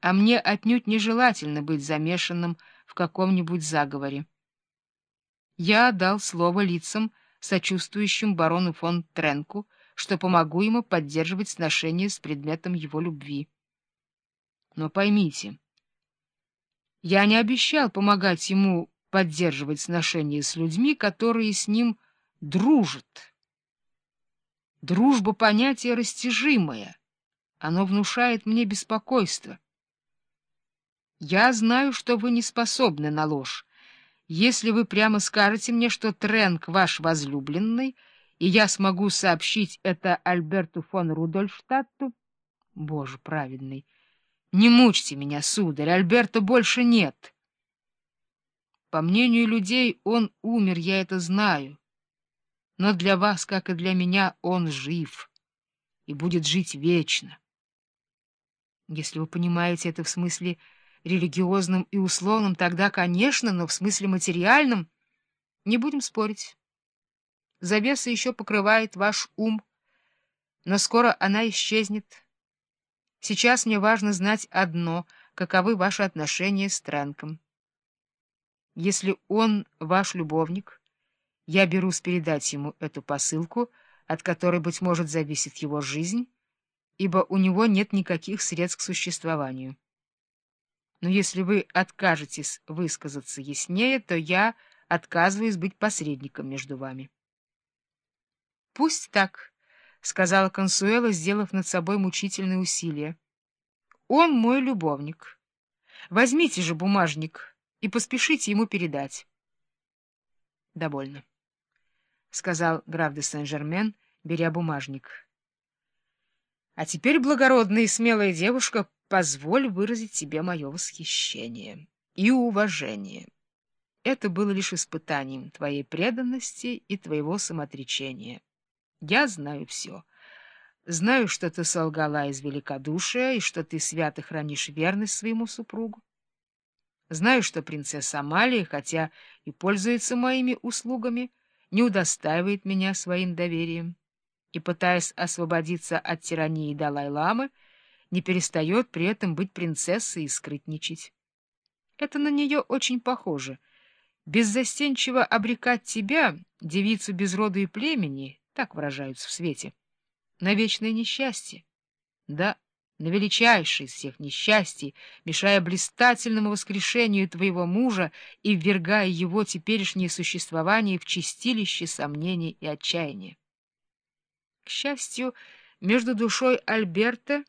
а мне отнюдь нежелательно быть замешанным в каком-нибудь заговоре. Я дал слово лицам, сочувствующим барону фон Тренку, что помогу ему поддерживать сношения с предметом его любви. Но поймите, я не обещал помогать ему поддерживать сношения с людьми, которые с ним дружат. Дружба — понятие растяжимое, оно внушает мне беспокойство. Я знаю, что вы не способны на ложь. Если вы прямо скажете мне, что Тренк ваш возлюбленный, и я смогу сообщить это Альберту фон Рудольфштадту... Боже праведный! Не мучьте меня, сударь, Альберта больше нет. По мнению людей, он умер, я это знаю. Но для вас, как и для меня, он жив и будет жить вечно. Если вы понимаете это в смысле религиозном и условном, тогда, конечно, но в смысле материальном не будем спорить. Завеса еще покрывает ваш ум, но скоро она исчезнет. Сейчас мне важно знать одно — каковы ваши отношения с Тренком. Если он ваш любовник, я берусь передать ему эту посылку, от которой, быть может, зависит его жизнь, ибо у него нет никаких средств к существованию. Но если вы откажетесь высказаться яснее, то я отказываюсь быть посредником между вами. — Пусть так, — сказала Консуэла, сделав над собой мучительные усилия. — Он мой любовник. Возьмите же бумажник и поспешите ему передать. — Довольно, — сказал граф де Сен-Жермен, беря бумажник. — А теперь, благородная и смелая девушка, позволь выразить тебе мое восхищение и уважение. Это было лишь испытанием твоей преданности и твоего самоотречения. Я знаю все. Знаю, что ты солгала из великодушия и что ты свято хранишь верность своему супругу. Знаю, что принцесса Амалия, хотя и пользуется моими услугами, не удостаивает меня своим доверием и, пытаясь освободиться от тирании Далай-ламы, не перестает при этом быть принцессой и скрытничать. Это на нее очень похоже. Беззастенчиво обрекать тебя, девицу без рода и племени, так выражаются в свете, на вечное несчастье. Да, на величайшее из всех несчастий, мешая блистательному воскрешению твоего мужа и ввергая его теперешнее существование в чистилище сомнений и отчаяния. К счастью, между душой Альберта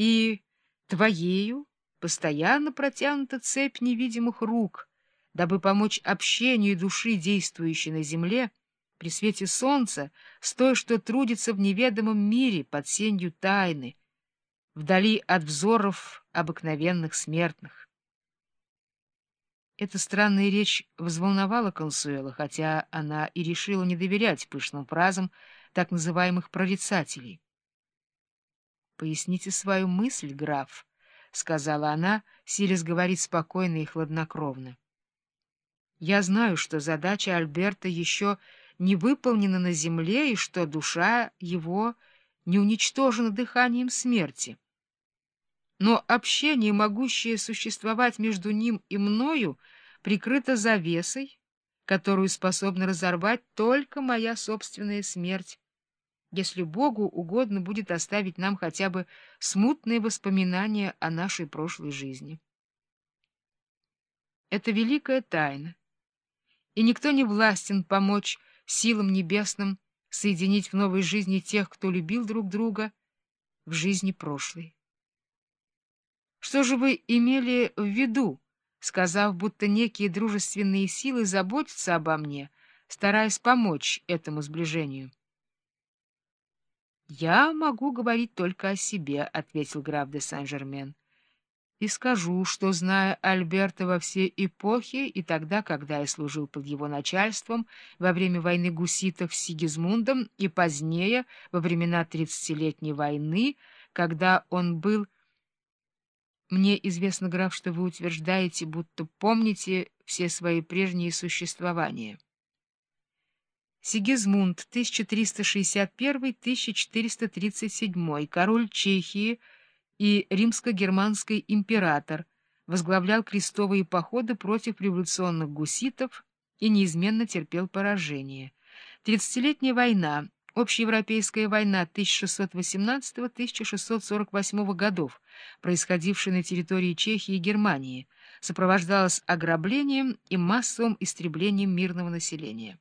и твоею постоянно протянута цепь невидимых рук, дабы помочь общению души, действующей на земле, при свете солнца, с той, что трудится в неведомом мире под сенью тайны, вдали от взоров обыкновенных смертных. Эта странная речь взволновала Консуэла, хотя она и решила не доверять пышным фразам так называемых прорицателей. «Поясните свою мысль, граф», — сказала она, силясь говорить спокойно и хладнокровно. «Я знаю, что задача Альберта еще не выполнена на земле и что душа его не уничтожена дыханием смерти. Но общение, могущее существовать между ним и мною, прикрыто завесой, которую способна разорвать только моя собственная смерть если Богу угодно будет оставить нам хотя бы смутные воспоминания о нашей прошлой жизни. Это великая тайна, и никто не властен помочь силам небесным соединить в новой жизни тех, кто любил друг друга, в жизни прошлой. Что же вы имели в виду, сказав, будто некие дружественные силы заботятся обо мне, стараясь помочь этому сближению? «Я могу говорить только о себе», — ответил граф де Сен-Жермен. «И скажу, что, зная Альберта во все эпохи и тогда, когда я служил под его начальством, во время войны гуситов с Сигизмундом и позднее, во времена тридцатилетней войны, когда он был... Мне известно, граф, что вы утверждаете, будто помните все свои прежние существования». Сигизмунд, 1361-1437, король Чехии, и римско-германский император, возглавлял крестовые походы против революционных гуситов и неизменно терпел поражение. Тридцатилетняя война, общеевропейская война 1618-1648 годов, происходившая на территории Чехии и Германии, сопровождалась ограблением и массовым истреблением мирного населения.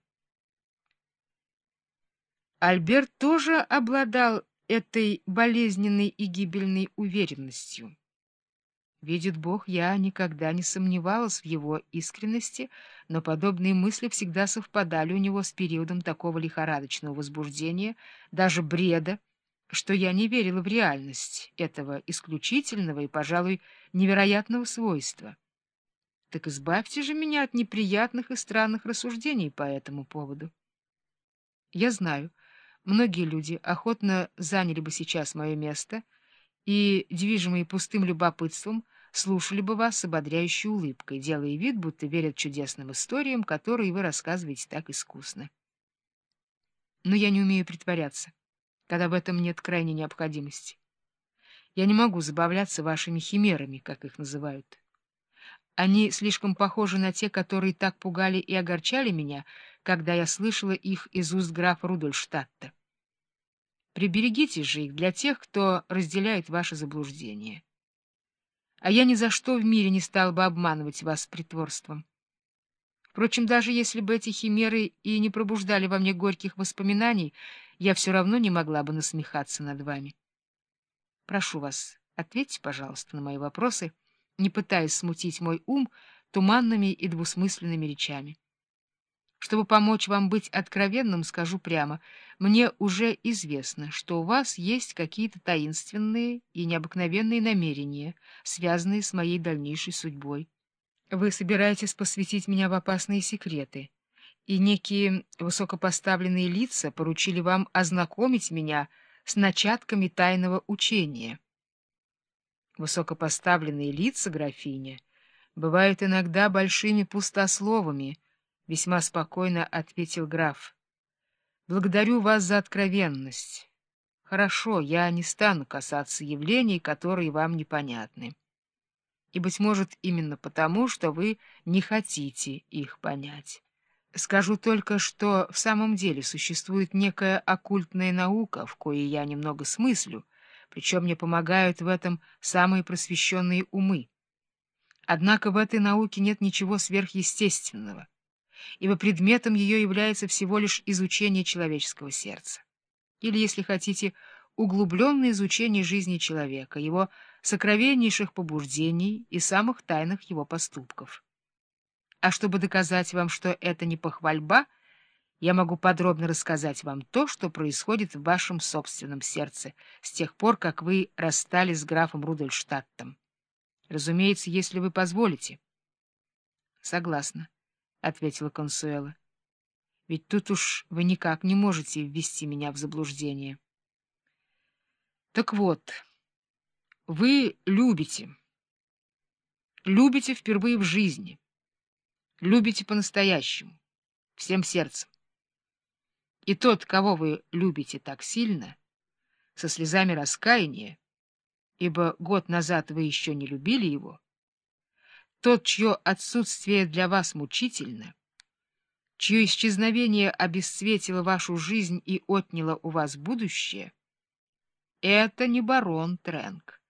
Альберт тоже обладал этой болезненной и гибельной уверенностью. Видит Бог, я никогда не сомневалась в его искренности, но подобные мысли всегда совпадали у него с периодом такого лихорадочного возбуждения, даже бреда, что я не верила в реальность этого исключительного и, пожалуй, невероятного свойства. Так избавьте же меня от неприятных и странных рассуждений по этому поводу. Я знаю, многие люди охотно заняли бы сейчас мое место — и, движимые пустым любопытством, слушали бы вас с ободряющей улыбкой, делая вид, будто верят чудесным историям, которые вы рассказываете так искусно. Но я не умею притворяться, когда в этом нет крайней необходимости. Я не могу забавляться вашими химерами, как их называют. Они слишком похожи на те, которые так пугали и огорчали меня, когда я слышала их из уст графа Рудольштадта. Приберегите же их для тех, кто разделяет ваше заблуждение. А я ни за что в мире не стал бы обманывать вас притворством. Впрочем, даже если бы эти химеры и не пробуждали во мне горьких воспоминаний, я все равно не могла бы насмехаться над вами. Прошу вас, ответьте, пожалуйста, на мои вопросы, не пытаясь смутить мой ум туманными и двусмысленными речами. Чтобы помочь вам быть откровенным, скажу прямо, мне уже известно, что у вас есть какие-то таинственные и необыкновенные намерения, связанные с моей дальнейшей судьбой. Вы собираетесь посвятить меня в опасные секреты, и некие высокопоставленные лица поручили вам ознакомить меня с начатками тайного учения. Высокопоставленные лица, графиня, бывают иногда большими пустословами — весьма спокойно ответил граф. Благодарю вас за откровенность. Хорошо, я не стану касаться явлений, которые вам непонятны. И, быть может, именно потому, что вы не хотите их понять. Скажу только, что в самом деле существует некая оккультная наука, в коей я немного смыслю, причем мне помогают в этом самые просвещенные умы. Однако в этой науке нет ничего сверхъестественного ибо предметом ее является всего лишь изучение человеческого сердца. Или, если хотите, углубленное изучение жизни человека, его сокровеннейших побуждений и самых тайных его поступков. А чтобы доказать вам, что это не похвальба, я могу подробно рассказать вам то, что происходит в вашем собственном сердце с тех пор, как вы расстались с графом Рудольштадтом. Разумеется, если вы позволите. Согласна. — ответила Консуэла. — Ведь тут уж вы никак не можете ввести меня в заблуждение. — Так вот, вы любите. Любите впервые в жизни. Любите по-настоящему, всем сердцем. И тот, кого вы любите так сильно, со слезами раскаяния, ибо год назад вы еще не любили его, — тот, чье отсутствие для вас мучительно, чье исчезновение обесцветило вашу жизнь и отняло у вас будущее, это не барон Тренк.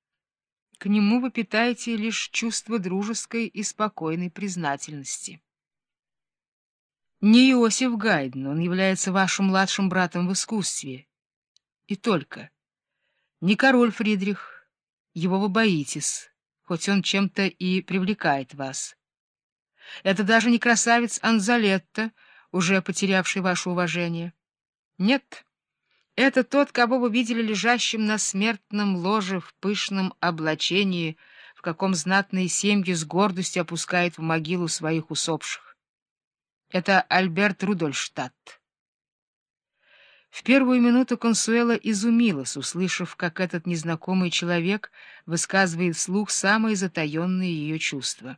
К нему вы питаете лишь чувство дружеской и спокойной признательности. Не Иосиф Гайден, он является вашим младшим братом в искусстве. И только. Не король Фридрих, его вы боитесь хоть он чем-то и привлекает вас. Это даже не красавец Анзалетта, уже потерявший ваше уважение. Нет, это тот, кого вы видели лежащим на смертном ложе в пышном облачении, в каком знатные семьи с гордостью опускают в могилу своих усопших. Это Альберт Рудольштадт. В первую минуту Консуэла изумилась, услышав, как этот незнакомый человек высказывает вслух самые затаенные ее чувства.